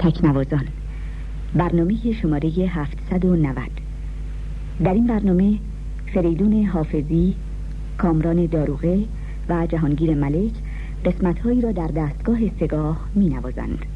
تکنوازان برنامه شماره 790 در این برنامه فریدون حافظی کامران داروغه و جهانگیر ملک قسمتهایی را در دستگاه سگاه می نوازند.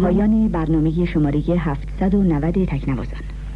پایان برنامه شماره 790 تکنوازان.